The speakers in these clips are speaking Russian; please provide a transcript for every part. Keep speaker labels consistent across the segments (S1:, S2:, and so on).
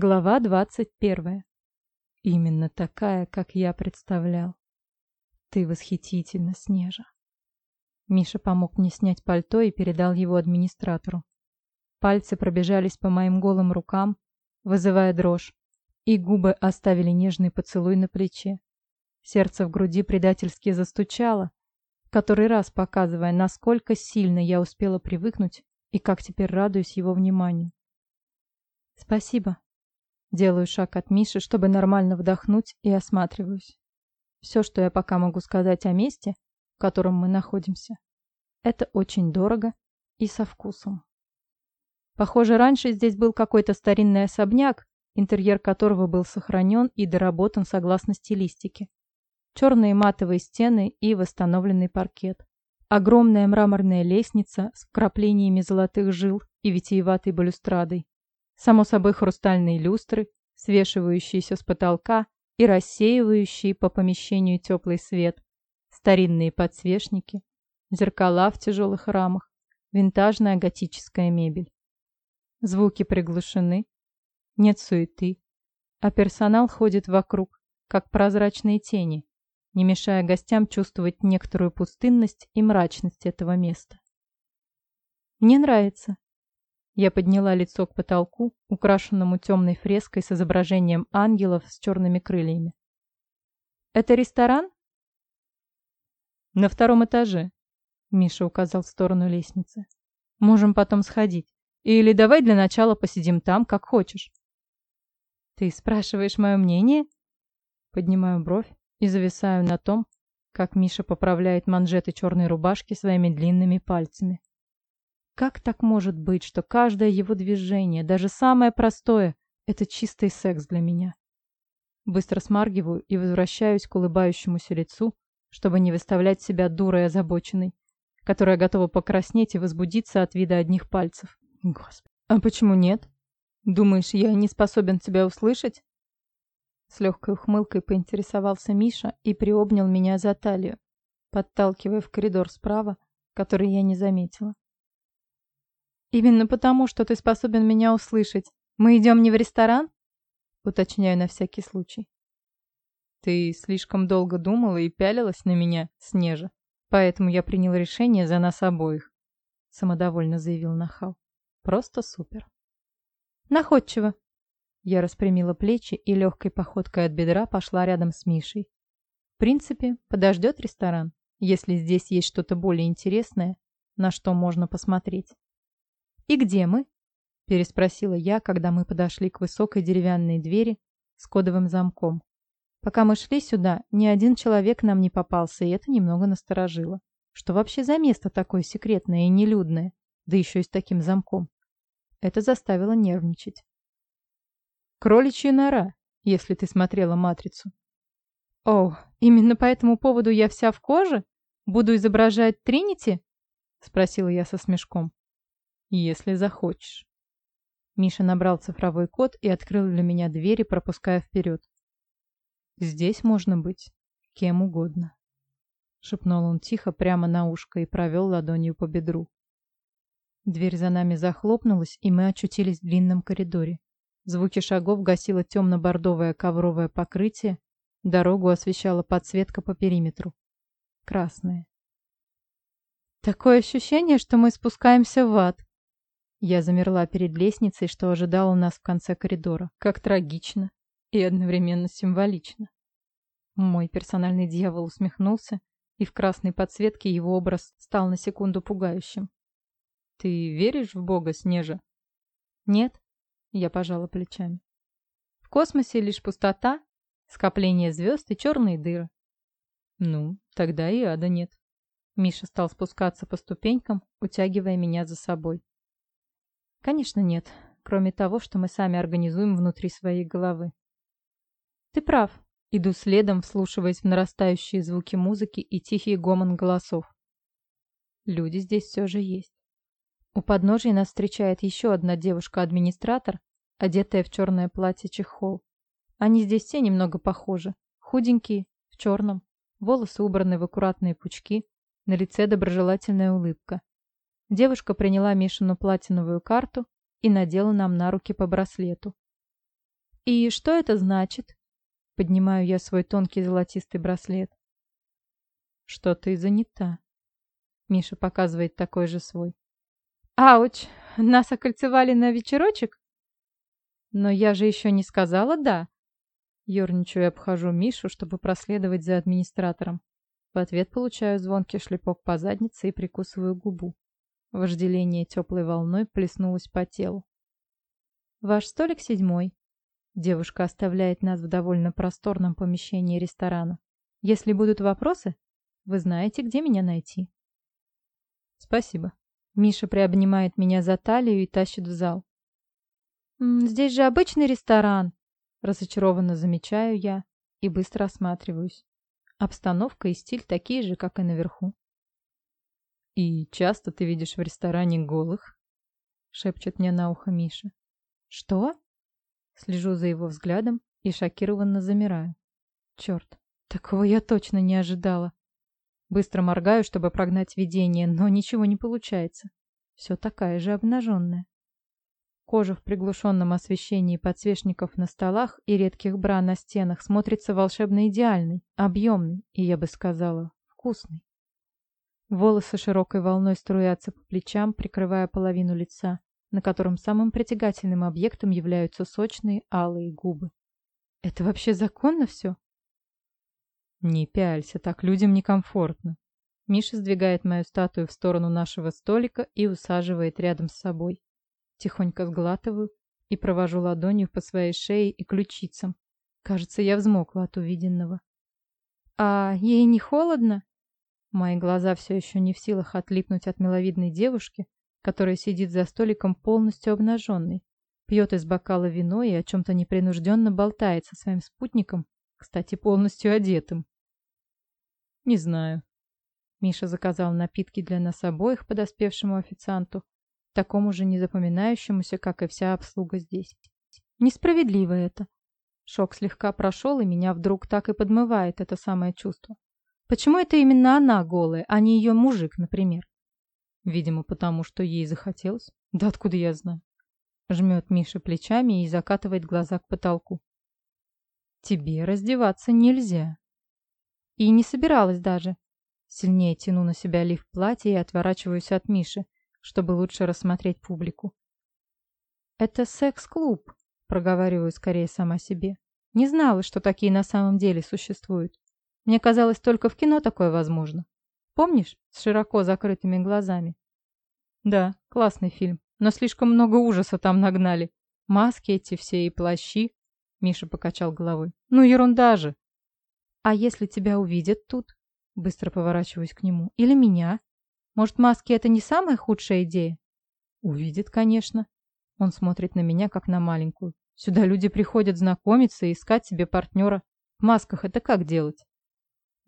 S1: Глава двадцать первая. Именно такая, как я представлял. Ты восхитительна, Снежа. Миша помог мне снять пальто и передал его администратору. Пальцы пробежались по моим голым рукам, вызывая дрожь, и губы оставили нежный поцелуй на плече. Сердце в груди предательски застучало, который раз показывая, насколько сильно я успела привыкнуть и как теперь радуюсь его вниманию. «Спасибо», Делаю шаг от Миши, чтобы нормально вдохнуть, и осматриваюсь. Все, что я пока могу сказать о месте, в котором мы находимся, это очень дорого и со вкусом. Похоже, раньше здесь был какой-то старинный особняк, интерьер которого был сохранен и доработан согласно стилистике. Черные матовые стены и восстановленный паркет. Огромная мраморная лестница с вкраплениями золотых жил и витиеватой балюстрадой. Само собой хрустальные люстры, свешивающиеся с потолка и рассеивающие по помещению теплый свет, старинные подсвечники, зеркала в тяжелых рамах, винтажная готическая мебель. Звуки приглушены, нет суеты, а персонал ходит вокруг, как прозрачные тени, не мешая гостям чувствовать некоторую пустынность и мрачность этого места. Мне нравится, я подняла лицо к потолку, украшенному темной фреской с изображением ангелов с черными крыльями. «Это ресторан?» «На втором этаже», — Миша указал в сторону лестницы. «Можем потом сходить. Или давай для начала посидим там, как хочешь». «Ты спрашиваешь мое мнение?» Поднимаю бровь и зависаю на том, как Миша поправляет манжеты черной рубашки своими длинными пальцами. Как так может быть, что каждое его движение, даже самое простое, это чистый секс для меня? Быстро смаргиваю и возвращаюсь к улыбающемуся лицу, чтобы не выставлять себя дурой озабоченной, которая готова покраснеть и возбудиться от вида одних пальцев. Господи, а почему нет? Думаешь, я не способен тебя услышать? С легкой ухмылкой поинтересовался Миша и приобнял меня за талию, подталкивая в коридор справа, который я не заметила. «Именно потому, что ты способен меня услышать. Мы идем не в ресторан?» Уточняю на всякий случай. «Ты слишком долго думала и пялилась на меня, Снежа, поэтому я принял решение за нас обоих», самодовольно заявил Нахал. «Просто супер». «Находчиво». Я распрямила плечи и легкой походкой от бедра пошла рядом с Мишей. В принципе, подождет ресторан, если здесь есть что-то более интересное, на что можно посмотреть. «И где мы?» – переспросила я, когда мы подошли к высокой деревянной двери с кодовым замком. Пока мы шли сюда, ни один человек нам не попался, и это немного насторожило. Что вообще за место такое секретное и нелюдное, да еще и с таким замком? Это заставило нервничать. «Кроличья нора», если ты смотрела «Матрицу». «О, именно по этому поводу я вся в коже? Буду изображать Тринити?» — спросила я со смешком. Если захочешь. Миша набрал цифровой код и открыл для меня двери, пропуская вперед. Здесь можно быть кем угодно. Шепнул он тихо прямо на ушко и провел ладонью по бедру. Дверь за нами захлопнулась, и мы очутились в длинном коридоре. Звуки шагов гасило темно-бордовое ковровое покрытие, дорогу освещала подсветка по периметру. Красная. Такое ощущение, что мы спускаемся в ад, я замерла перед лестницей, что ожидало нас в конце коридора. Как трагично и одновременно символично. Мой персональный дьявол усмехнулся, и в красной подсветке его образ стал на секунду пугающим. «Ты веришь в Бога, Снежа?» «Нет», — я пожала плечами. «В космосе лишь пустота, скопление звезд и черные дыры». «Ну, тогда и ада нет». Миша стал спускаться по ступенькам, утягивая меня за собой. Конечно, нет. Кроме того, что мы сами организуем внутри своей головы. Ты прав. Иду следом, вслушиваясь в нарастающие звуки музыки и тихий гомон голосов. Люди здесь все же есть. У подножия нас встречает еще одна девушка-администратор, одетая в черное платье-чехол. Они здесь все немного похожи. Худенькие, в черном, волосы убраны в аккуратные пучки, на лице доброжелательная улыбка. Девушка приняла Мишину платиновую карту и надела нам на руки по браслету. «И что это значит?» Поднимаю я свой тонкий золотистый браслет. «Что ты занята?» Миша показывает такой же свой. «Ауч! Нас окольцевали на вечерочек?» «Но я же еще не сказала «да». Ёрничаю и обхожу Мишу, чтобы проследовать за администратором. В ответ получаю звонкий шлепок по заднице и прикусываю губу. Вожделение теплой волной плеснулось по телу. «Ваш столик седьмой». Девушка оставляет нас в довольно просторном помещении ресторана. «Если будут вопросы, вы знаете, где меня найти». «Спасибо». Миша приобнимает меня за талию и тащит в зал. «Здесь же обычный ресторан», — разочарованно замечаю я и быстро осматриваюсь. Обстановка и стиль такие же, как и наверху. «И часто ты видишь в ресторане голых?» — шепчет мне на ухо Миша. «Что?» Слежу за его взглядом и шокированно замираю. Черт, такого я точно не ожидала. Быстро моргаю, чтобы прогнать видение, но ничего не получается. Все такая же обнаженная. Кожа в приглушенном освещении подсвечников на столах и редких бра на стенах смотрится волшебно идеальной, объемной и, я бы сказала, вкусной. Волосы широкой волной струятся по плечам, прикрывая половину лица, на котором самым притягательным объектом являются сочные алые губы. Это вообще законно все? Не пялься, так людям некомфортно. Миша сдвигает мою статую в сторону нашего столика и усаживает рядом с собой. Тихонько сглатываю и провожу ладонью по своей шее и ключицам. Кажется, я взмокла от увиденного. «А ей не холодно?» Мои глаза все еще не в силах отлипнуть от миловидной девушки, которая сидит за столиком полностью обнаженной, пьет из бокала вино и о чем-то непринужденно болтает со своим спутником, кстати, полностью одетым. «Не знаю». Миша заказал напитки для нас обоих подоспевшему официанту, такому же незапоминающемуся, как и вся обслуга здесь. Несправедливо это. Шок слегка прошел, и меня вдруг так и подмывает это самое чувство. Почему это именно она голая, а не ее мужик, например? Видимо, потому что ей захотелось. Да откуда я знаю? Жмет Миша плечами и закатывает глаза к потолку. Тебе раздеваться нельзя. И не собиралась даже. Сильнее тяну на себя лиф платья и отворачиваюсь от Миши, чтобы лучше рассмотреть публику. «Это секс-клуб», — проговариваю скорее сама себе. «Не знала, что такие на самом деле существуют. Мне казалось, только в кино такое возможно. Помнишь, с широко закрытыми глазами?» «Да, классный фильм, но слишком много ужаса там нагнали. Маски эти все и плащи». Миша покачал головой. «Ну, ерунда же!» «А если тебя увидят тут?» Быстро поворачиваюсь к нему. «Или меня?» Может, маски — это не самая худшая идея? Увидит, конечно. Он смотрит на меня, как на маленькую. Сюда люди приходят знакомиться и искать себе партнера. В масках это как делать?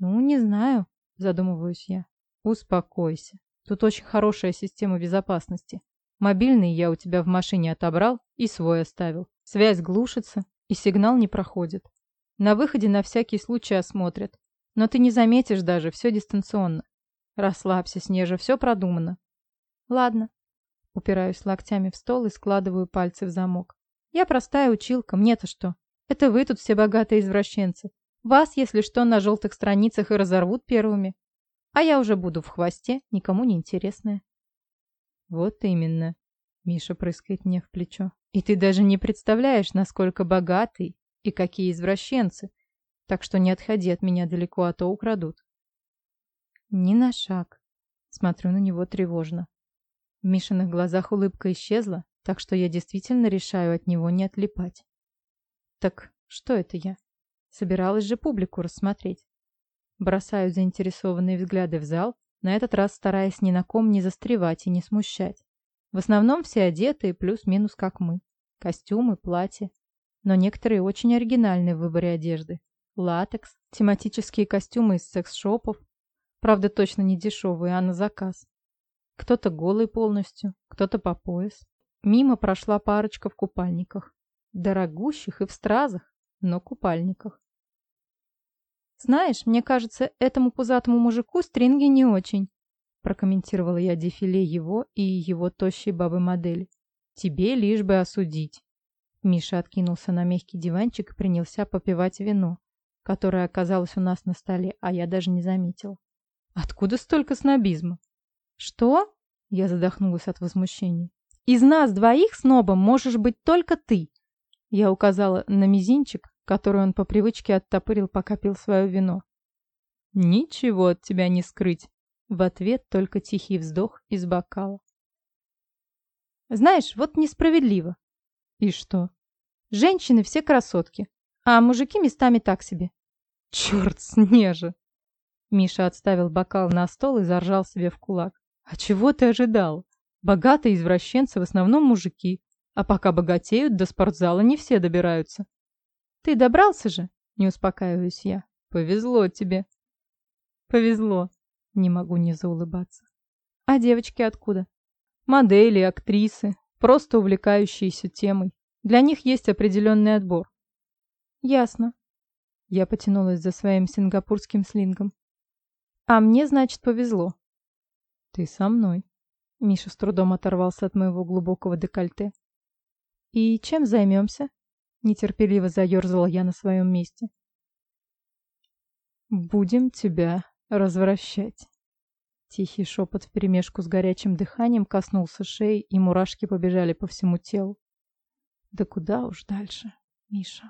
S1: Ну, не знаю, задумываюсь я. Успокойся. Тут очень хорошая система безопасности. Мобильный я у тебя в машине отобрал и свой оставил. Связь глушится, и сигнал не проходит. На выходе на всякий случай осмотрят. Но ты не заметишь даже, все дистанционно. Расслабься, Снежа, все продумано. Ладно. Упираюсь локтями в стол и складываю пальцы в замок. Я простая училка, мне-то что? Это вы тут все богатые извращенцы. Вас, если что, на желтых страницах и разорвут первыми. А я уже буду в хвосте, никому не интересная. Вот именно. Миша прыскает мне в плечо. И ты даже не представляешь, насколько богатый и какие извращенцы. Так что не отходи от меня далеко, а то украдут. Ни на шаг. Смотрю на него тревожно. В Мишиных глазах улыбка исчезла, так что я действительно решаю от него не отлипать. Так что это я? Собиралась же публику рассмотреть. Бросаю заинтересованные взгляды в зал, на этот раз стараясь ни на ком не застревать и не смущать. В основном все одетые, плюс-минус как мы. Костюмы, платья. Но некоторые очень оригинальные в выборе одежды. Латекс, тематические костюмы из секс-шопов, Правда, точно не дешевые, а на заказ. Кто-то голый полностью, кто-то по пояс. Мимо прошла парочка в купальниках. Дорогущих и в стразах, но купальниках. «Знаешь, мне кажется, этому пузатому мужику стринги не очень», прокомментировала я дефиле его и его тощей бабы-модели. «Тебе лишь бы осудить». Миша откинулся на мягкий диванчик и принялся попивать вино, которое оказалось у нас на столе, а я даже не заметила. Откуда столько снобизма? Что? Я задохнулась от возмущения. Из нас двоих снобом можешь быть только ты. Я указала на мизинчик, который он по привычке оттопырил, пока пил свое вино. Ничего от тебя не скрыть. В ответ только тихий вздох из бокала. Знаешь, вот несправедливо. И что? Женщины все красотки, а мужики местами так себе. Черт, Снежа! Миша отставил бокал на стол и заржал себе в кулак. А чего ты ожидал? Богатые извращенцы в основном мужики, а пока богатеют, до спортзала не все добираются. Ты добрался же? Не успокаиваюсь я. Повезло тебе. Повезло. Не могу не заулыбаться. А девочки откуда? Модели, актрисы, просто увлекающиеся темой. Для них есть определенный отбор. Ясно. Я потянулась за своим сингапурским слингом. А мне, значит, повезло. Ты со мной. Миша с трудом оторвался от моего глубокого декольте. И чем займемся? Нетерпеливо заерзала я на своем месте. Будем тебя развращать. Тихий шепот вперемешку с горячим дыханием коснулся шеи, и мурашки побежали по всему телу. Да куда уж дальше, Миша.